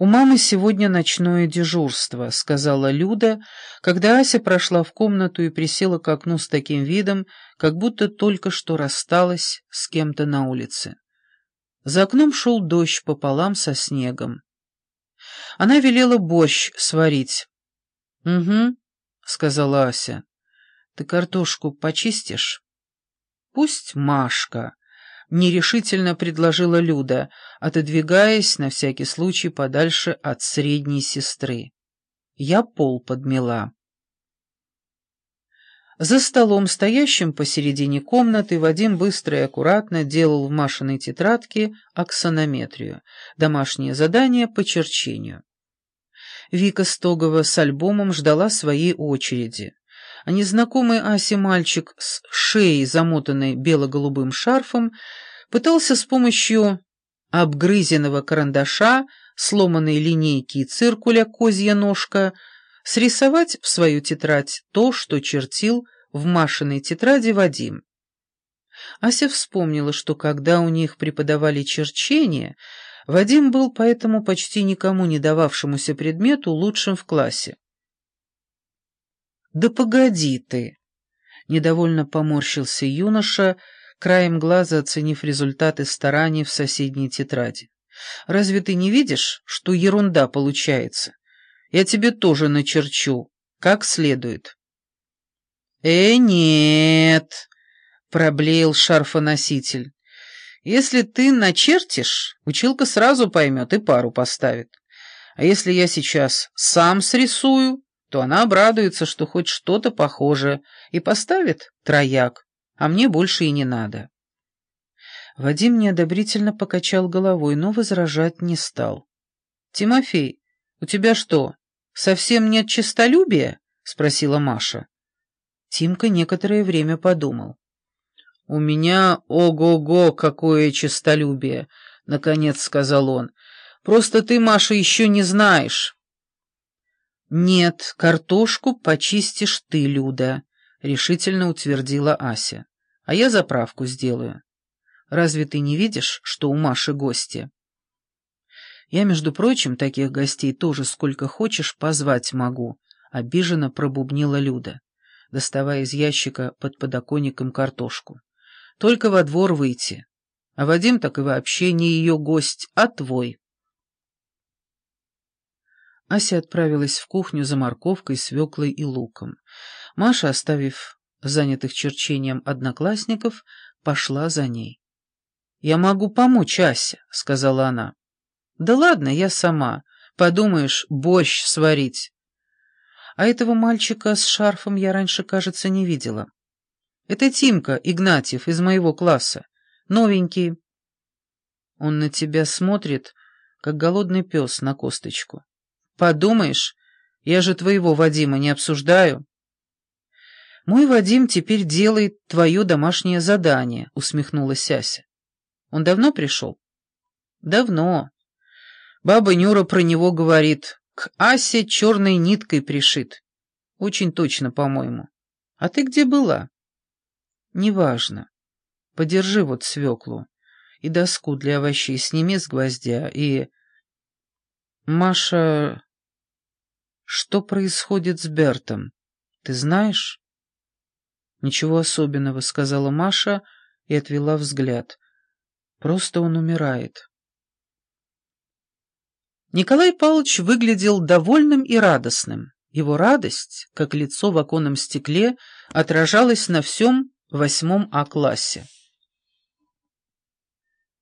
«У мамы сегодня ночное дежурство», — сказала Люда, когда Ася прошла в комнату и присела к окну с таким видом, как будто только что рассталась с кем-то на улице. За окном шел дождь пополам со снегом. Она велела борщ сварить. «Угу», — сказала Ася. «Ты картошку почистишь?» «Пусть Машка», — нерешительно предложила Люда, отодвигаясь на всякий случай подальше от средней сестры. Я пол подмела. За столом, стоящим посередине комнаты, Вадим быстро и аккуратно делал в Машиной тетрадке аксонометрию, домашнее задание по черчению. Вика Стогова с альбомом ждала своей очереди а незнакомый Асе мальчик с шеей, замотанной бело-голубым шарфом, пытался с помощью обгрызенного карандаша, сломанной линейки и циркуля «Козья ножка» срисовать в свою тетрадь то, что чертил в Машиной тетради Вадим. Ася вспомнила, что когда у них преподавали черчение, Вадим был по этому почти никому не дававшемуся предмету лучшим в классе. «Да погоди ты!» Недовольно поморщился юноша, краем глаза оценив результаты стараний в соседней тетради. «Разве ты не видишь, что ерунда получается? Я тебе тоже начерчу, как следует». «Э, нет!» — проблеял шарфоноситель. «Если ты начертишь, училка сразу поймет и пару поставит. А если я сейчас сам срисую, то она обрадуется, что хоть что-то похожее, и поставит трояк, а мне больше и не надо. Вадим неодобрительно покачал головой, но возражать не стал. — Тимофей, у тебя что, совсем нет честолюбия? — спросила Маша. Тимка некоторое время подумал. — У меня ого-го какое честолюбие! — наконец сказал он. — Просто ты, Маша, еще не знаешь. «Нет, картошку почистишь ты, Люда», — решительно утвердила Ася. «А я заправку сделаю. Разве ты не видишь, что у Маши гости?» «Я, между прочим, таких гостей тоже сколько хочешь позвать могу», — обиженно пробубнила Люда, доставая из ящика под подоконником картошку. «Только во двор выйти. А Вадим так и вообще не ее гость, а твой». Ася отправилась в кухню за морковкой, свеклой и луком. Маша, оставив занятых черчением одноклассников, пошла за ней. «Я могу помочь, Ася», — сказала она. «Да ладно, я сама. Подумаешь, борщ сварить». А этого мальчика с шарфом я раньше, кажется, не видела. Это Тимка Игнатьев из моего класса. Новенький. Он на тебя смотрит, как голодный пес на косточку. Подумаешь, я же твоего Вадима не обсуждаю. Мой Вадим теперь делает твое домашнее задание, усмехнулась Ася. Он давно пришел? Давно. Баба Нюра про него говорит, к Асе черной ниткой пришит. Очень точно, по-моему. А ты где была? Неважно. Подержи вот свеклу и доску для овощей сними с гвоздя и... Маша что происходит с Бертом? Ты знаешь? Ничего особенного, сказала Маша и отвела взгляд. Просто он умирает. Николай Павлович выглядел довольным и радостным. Его радость, как лицо в оконном стекле, отражалась на всем восьмом А-классе.